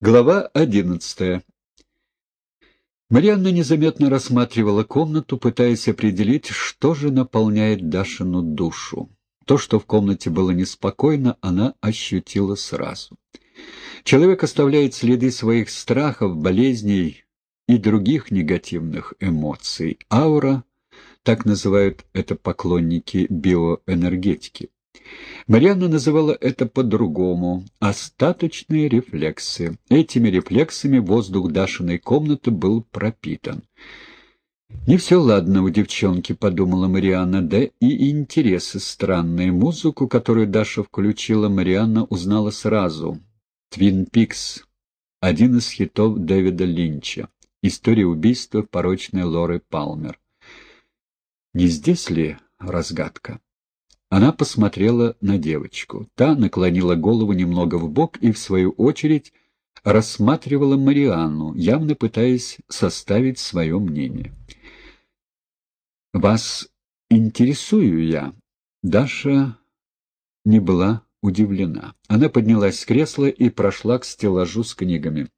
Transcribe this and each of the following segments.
Глава одиннадцатая Марианна незаметно рассматривала комнату, пытаясь определить, что же наполняет Дашину душу. То, что в комнате было неспокойно, она ощутила сразу. Человек оставляет следы своих страхов, болезней и других негативных эмоций. Аура, так называют это поклонники биоэнергетики. Марианна называла это по-другому — остаточные рефлексы. Этими рефлексами воздух Дашиной комнаты был пропитан. «Не все ладно у девчонки», — подумала Марианна, — «да и интересы странные. Музыку, которую Даша включила, Марианна узнала сразу. «Твин Пикс» — один из хитов Дэвида Линча. История убийства порочной Лоры Палмер. Не здесь ли разгадка? Она посмотрела на девочку. Та наклонила голову немного в бок и, в свою очередь, рассматривала Марианну, явно пытаясь составить свое мнение. «Вас интересую я?» Даша не была удивлена. Она поднялась с кресла и прошла к стеллажу с книгами.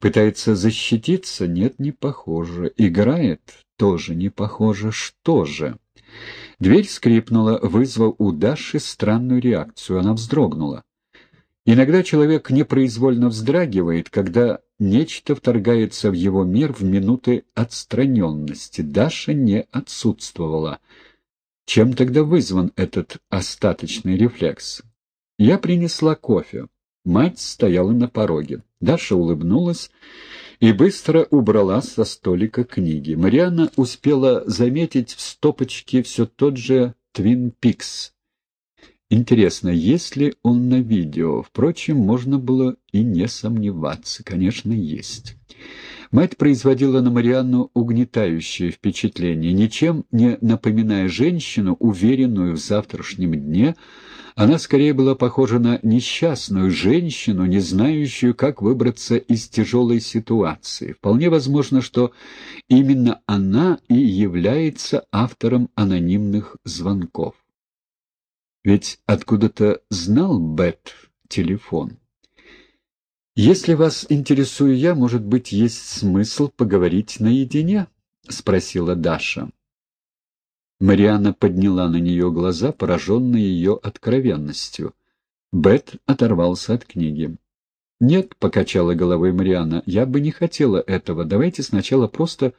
Пытается защититься? Нет, не похоже. Играет? Тоже не похоже. Что же? Дверь скрипнула, вызвав у Даши странную реакцию. Она вздрогнула. Иногда человек непроизвольно вздрагивает, когда нечто вторгается в его мир в минуты отстраненности. Даша не отсутствовала. Чем тогда вызван этот остаточный рефлекс? Я принесла кофе. Мать стояла на пороге. Даша улыбнулась и быстро убрала со столика книги. Марианна успела заметить в стопочке все тот же «Твин Пикс». Интересно, есть ли он на видео? Впрочем, можно было и не сомневаться. Конечно, есть. Мать производила на Марианну угнетающее впечатление, ничем не напоминая женщину, уверенную в завтрашнем дне, она скорее была похожа на несчастную женщину, не знающую, как выбраться из тяжелой ситуации. Вполне возможно, что именно она и является автором анонимных звонков. Ведь откуда-то знал Бет телефон. «Если вас интересую я, может быть, есть смысл поговорить наедине?» — спросила Даша. Марианна подняла на нее глаза, пораженные ее откровенностью. Бет оторвался от книги. «Нет», — покачала головой Марианна, — «я бы не хотела этого. Давайте сначала просто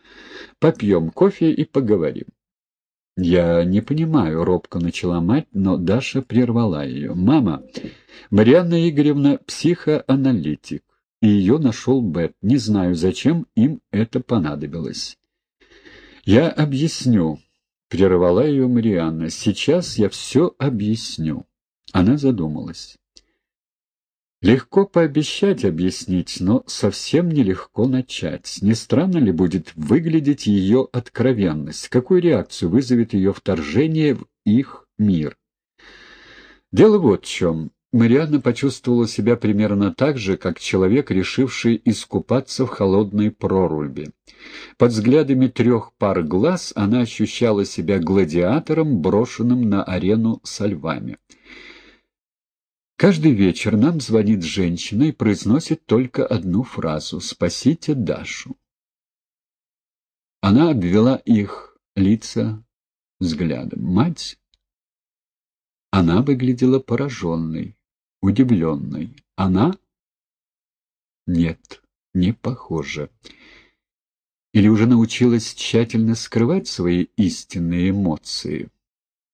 попьем кофе и поговорим». «Я не понимаю», — робко начала мать, но Даша прервала ее. «Мама, Марианна Игоревна психоаналитик, и ее нашел Бет. Не знаю, зачем им это понадобилось». «Я объясню», — прервала ее Марианна. «Сейчас я все объясню». Она задумалась. Легко пообещать объяснить, но совсем нелегко начать. Не странно ли будет выглядеть ее откровенность? Какую реакцию вызовет ее вторжение в их мир? Дело вот в чем. Марианна почувствовала себя примерно так же, как человек, решивший искупаться в холодной проруби. Под взглядами трех пар глаз она ощущала себя гладиатором, брошенным на арену со львами. Каждый вечер нам звонит женщина и произносит только одну фразу «Спасите Дашу». Она обвела их лица взглядом. Мать? Она выглядела пораженной, удивленной. Она? Нет, не похоже. Или уже научилась тщательно скрывать свои истинные эмоции.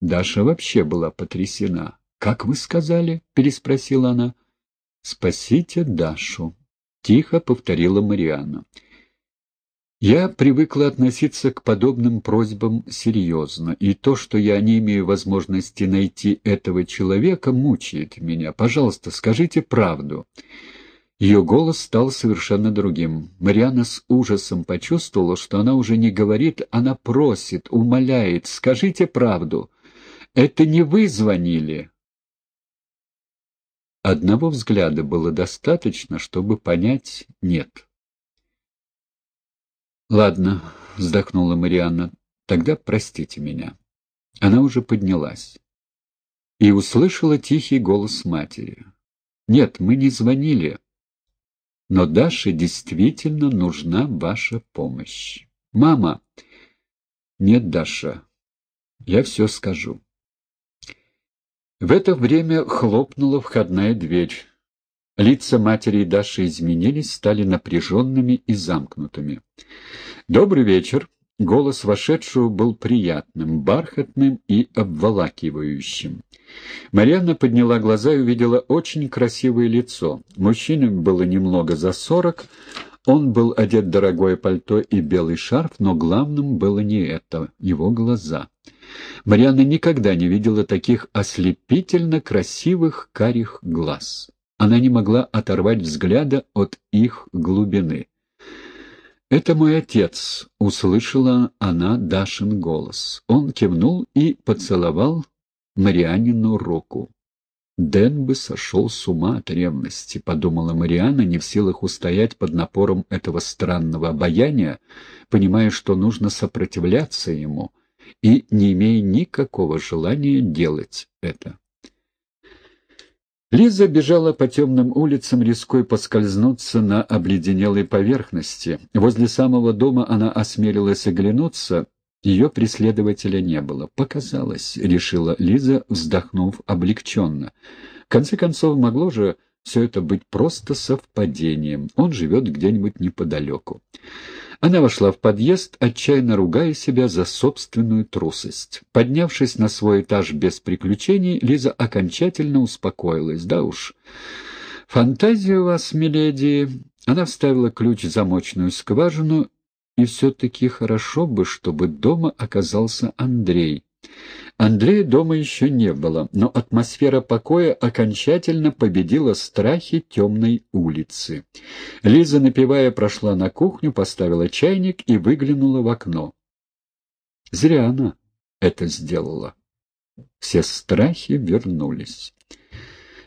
Даша вообще была потрясена. «Как вы сказали?» — переспросила она. «Спасите Дашу», — тихо повторила Марианна. Я привыкла относиться к подобным просьбам серьезно, и то, что я не имею возможности найти этого человека, мучает меня. Пожалуйста, скажите правду. Ее голос стал совершенно другим. Марианна с ужасом почувствовала, что она уже не говорит, она просит, умоляет. «Скажите правду. Это не вы звонили?» Одного взгляда было достаточно, чтобы понять «нет». «Ладно», — вздохнула Марианна, — «тогда простите меня». Она уже поднялась и услышала тихий голос матери. «Нет, мы не звонили. но Даше действительно нужна ваша помощь. Мама! Нет, Даша, я все скажу. В это время хлопнула входная дверь. Лица матери и Даши изменились, стали напряженными и замкнутыми. «Добрый вечер!» Голос вошедшего был приятным, бархатным и обволакивающим. Марьяна подняла глаза и увидела очень красивое лицо. Мужчине было немного за сорок, он был одет дорогое пальто и белый шарф, но главным было не это — его глаза. Марьяна никогда не видела таких ослепительно красивых карих глаз. Она не могла оторвать взгляда от их глубины. «Это мой отец», — услышала она Дашин голос. Он кивнул и поцеловал Марианину руку. «Дэн бы сошел с ума от ревности», — подумала Мариана, не в силах устоять под напором этого странного обаяния, понимая, что нужно сопротивляться ему, и не имея никакого желания делать это. Лиза бежала по темным улицам, рискуя поскользнуться на обледенелой поверхности. Возле самого дома она осмелилась оглянуться. Ее преследователя не было. «Показалось», — решила Лиза, вздохнув облегченно. В конце концов, могло же все это быть просто совпадением. Он живет где-нибудь неподалеку. Она вошла в подъезд, отчаянно ругая себя за собственную трусость. Поднявшись на свой этаж без приключений, Лиза окончательно успокоилась. Да уж, фантазия у вас, миледи... Она вставила ключ в замочную скважину, и все-таки хорошо бы, чтобы дома оказался Андрей. Андрея дома еще не было, но атмосфера покоя окончательно победила страхи темной улицы. Лиза, напевая, прошла на кухню, поставила чайник и выглянула в окно. Зря она это сделала. Все страхи вернулись.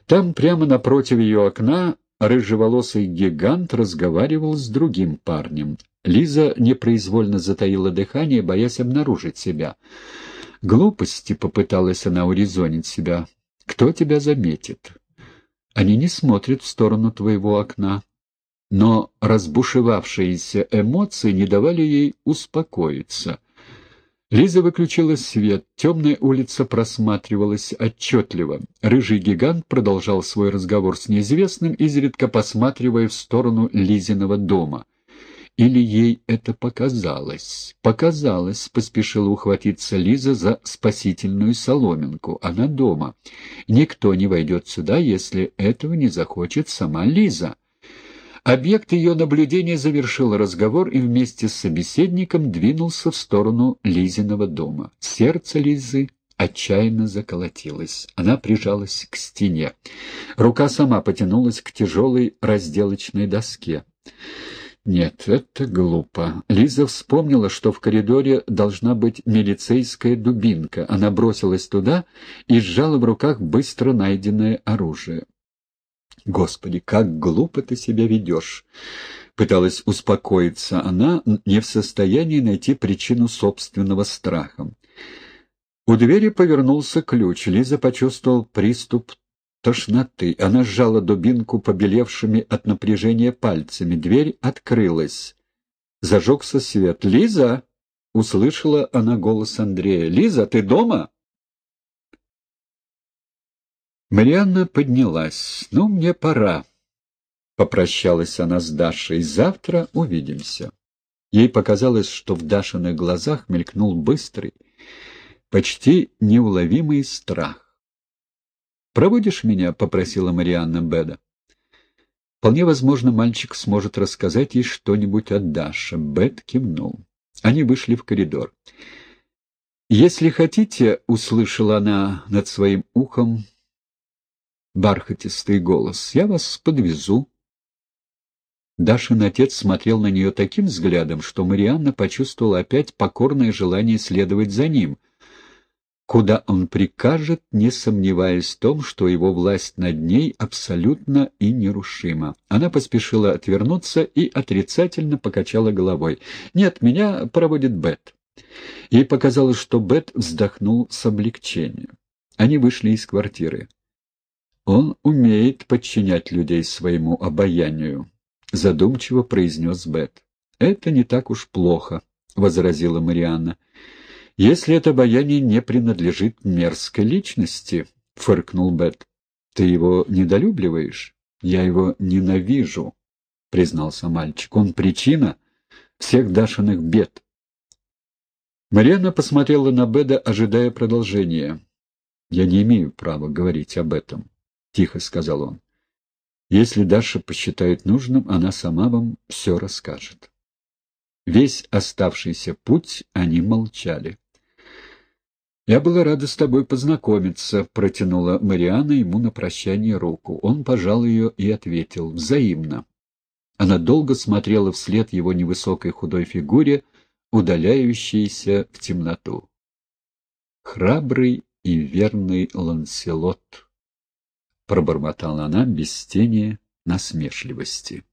Там, прямо напротив ее окна, рыжеволосый гигант разговаривал с другим парнем. Лиза непроизвольно затаила дыхание, боясь обнаружить себя. Глупости попыталась она урезонить себя. Кто тебя заметит? Они не смотрят в сторону твоего окна. Но разбушевавшиеся эмоции не давали ей успокоиться. Лиза выключила свет, темная улица просматривалась отчетливо. Рыжий гигант продолжал свой разговор с неизвестным, изредка посматривая в сторону Лизиного дома — или ей это показалось? Показалось, поспешила ухватиться Лиза за спасительную соломинку. Она дома. Никто не войдет сюда, если этого не захочет сама Лиза. Объект ее наблюдения завершил разговор и вместе с собеседником двинулся в сторону Лизиного дома. Сердце Лизы отчаянно заколотилось. Она прижалась к стене. Рука сама потянулась к тяжелой разделочной доске. Нет, это глупо. Лиза вспомнила, что в коридоре должна быть милицейская дубинка. Она бросилась туда и сжала в руках быстро найденное оружие. «Господи, как глупо ты себя ведешь!» Пыталась успокоиться она, не в состоянии найти причину собственного страха. У двери повернулся ключ. Лиза почувствовал приступ тошноты. Она сжала дубинку побелевшими от напряжения пальцами. Дверь открылась. Зажегся свет. «Лиза!» — услышала она голос Андрея. «Лиза, ты дома?» Марианна поднялась. «Ну, мне пора». Попрощалась она с Дашей. «Завтра увидимся». Ей показалось, что в Дашиных глазах мелькнул быстрый, почти неуловимый страх. «Проводишь меня?» — попросила Марианна Беда. Вполне возможно, мальчик сможет рассказать ей что-нибудь о Даше. Бет кивнул. Они вышли в коридор. «Если хотите», — услышала она над своим ухом бархатистый голос, — «я вас подвезу». Дашин отец смотрел на нее таким взглядом, что Марианна почувствовала опять покорное желание следовать за ним, куда он прикажет, не сомневаясь в том, что его власть над ней абсолютно и нерушима. Она поспешила отвернуться и отрицательно покачала головой. «Нет, меня проводит Бет». Ей показалось, что Бет вздохнул с облегчением. Они вышли из квартиры. Он умеет подчинять людей своему обаянию. — задумчиво произнес Бет. «Это не так уж плохо», — возразила Марианна. «Если это обаяние не принадлежит мерзкой личности», — фыркнул Бет. «Ты его недолюбливаешь?» «Я его ненавижу», — признался мальчик. «Он причина всех Дашиных бед». Марианна посмотрела на Беда, ожидая продолжения. «Я не имею права говорить об этом», — тихо сказал он. «Если Даша посчитает нужным, она сама вам все расскажет». Весь оставшийся путь они молчали. «Я была рада с тобой познакомиться», — протянула Мариана ему на прощание руку. Он пожал ее и ответил «взаимно». Она долго смотрела вслед его невысокой худой фигуре, удаляющейся в темноту. «Храбрый и верный Ланселот», — пробормотала она без тени насмешливости.